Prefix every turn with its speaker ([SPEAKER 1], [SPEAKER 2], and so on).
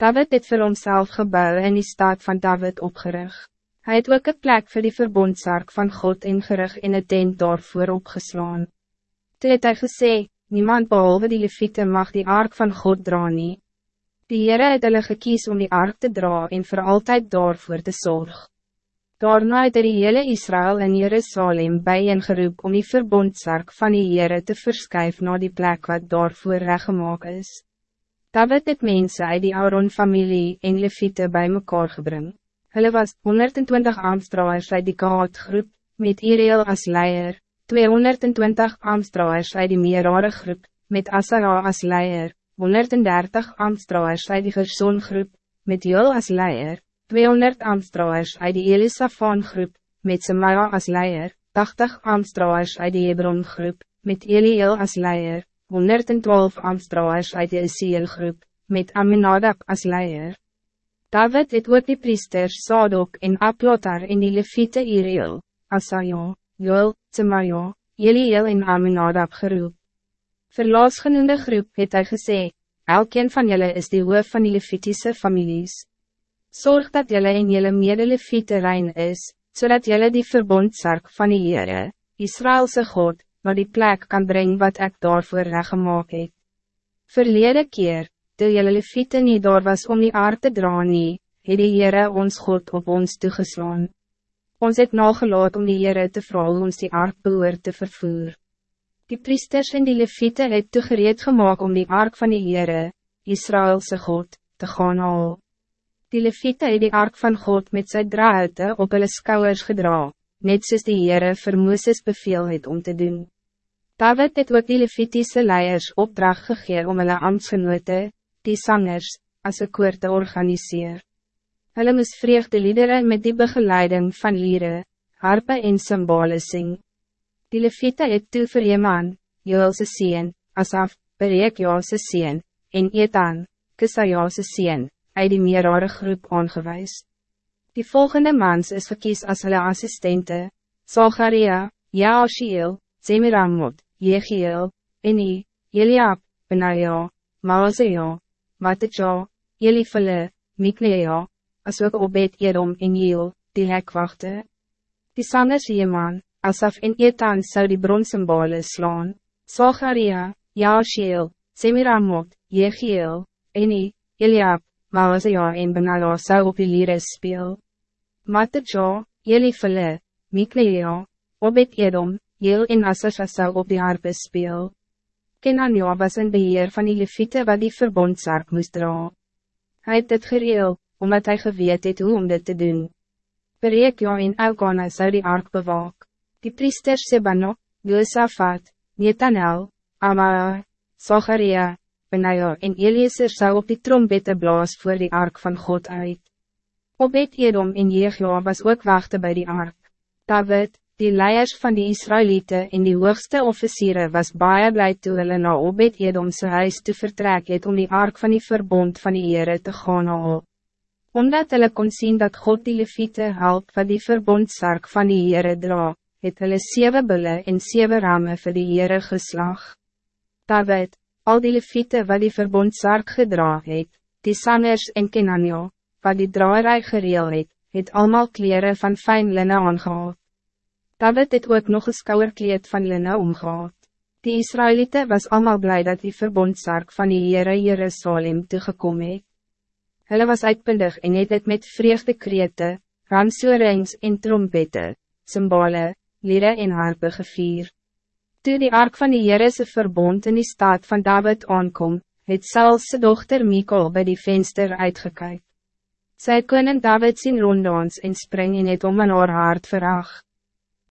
[SPEAKER 1] David het vir homself gebouw in die staat van David opgerig. Hij het ook een plek voor die verbondsark van God ingerig in het tent daarvoor opgeslaan. Toe het hy gesê, niemand behalve die leviete mag die ark van God dra nie. Die Heere het hulle gekies om die ark te dra en voor altijd daarvoor te zorg. Daarna het die hele Israël in Jerusalem bijeengeroep om die verbondsark van die Heere te verskuif naar die plek wat daarvoor reggemaak is. David het mense uit die Aaron-familie en Levite bij mekaar gebring. Hulle was 120 Amstraers uit die Kaat-groep, met Iriel als leier, 220 Amstraers uit die Merare groep, met Asara als leier, 130 Amstraers uit die Gerson-groep, met Joel als leier, 200 Amstraers uit die Elisafaan groep, met Samara als leier, 80 Amstraers uit die Hebron-groep, met Eliel als leier, 112 Amstraers uit die Isielgroep, met Aminadab als leier. David het ook die priesters Sadok en Aplotar en die Levite Iriel, Asaja, Joel, Tsemaja, Eliel en Aminadab geroep. Verlaas genoemde groep het hy gesê, elkeen van jullie is die hoof van die Levitiese families. Zorg dat jullie in jullie mede Levite rein is, zodat jullie die verbondsark van die Heere, Israëlse God, maar die plek kan brengen wat ik daarvoor reggemaak het. Verlede keer, toe jylle leviete nie daar was om die aard te dra nie, het die Heere ons God op ons toegeslaan. Ons het nagelaat om die Heere te vragen ons die aard behoor te vervoer. Die priesters en die leviete het toegereed gemaakt om die ark van die Heere, Israëlse God, te gaan haal. Die leviete het die ark van God met sy draaihoute op hulle skouwers gedraag net soos die Heere vir Mooses beveel het om te doen. David het ook die Levitiese leiers opdracht gegee om hulle ambtsgenote, die sangers, as een koor te organiseer. Hulle moes vreugde liedere met die begeleiding van lieren, harpe en symbole sing. Die Levite het toe vir Jeman, Joelse sien, Asaf, Bereek Joelse sien, en Etan, Kisayose sien, uit die meerare groep aangewijs. Die volgende mans is verkies als hulle assistente, Zacharia, Jaashiel, Zemiramot, Jechiel, Eni, Eliab, Benaja, Maasea, Matteja, Elifele, Miklea, as ook Obed Edom en Jeel, die hekwachte. Die sangers Jeman, Asaf en Etan zou die bronsymbole slaan, Zacharia, Jaashiel, Zemiramot, Jechiel, Eni, Eliab, Maasea en Benala zou op die lire speel. Matteja, Elifele, Miklea, Obed Edom, Jeel en Asasha zou op die harpe speel. Kenania was een beheer van die leviete wat die verbondsark moest dra. Hij het dit gereel, omdat hij geweet het hoe om dit te doen. Berekja en Elkana zou die ark bewaak. Die priesters Sebano, Josaphat, Netanel, Amaa, Zacharia, Benaja en Eliezer zou op die trompette blaas voor die ark van God uit. Obed Edom en Jegla was ook wachte bij die ark. David, die leiers van die Israëlieten en die hoogste officieren was baie blij toe hulle na Obed Edomse huis te vertrek het om die ark van die verbond van die Heere te gaan haal. Omdat hulle kon zien dat God die leviete help wat die verbondsark van die Heere dra, het hulle sewe bulle en sewe ramen vir die Heere geslag. David, al die leviete wat die verbondsark gedra het, die sangers en kenanjo, wat die draaierij gereel het, het allemaal kleren van fijn linnen aangehaald. David het ook nog een skouwerkleed van linnen omgehaald. Die Israëlieten was allemaal blij dat die verbondsark van die Heere Jerusalem toegekom het. Hulle was uitpindig en het het met vreugde krete, ramsoorings en trompette, symbole, lieren en harpe gevierd. Toe die ark van die Heerese verbond in die staat van David aankom, het Saul's dochter Mikol bij die venster uitgekyk. Sy koning David sien rondans en spring en het om in haar hart verag.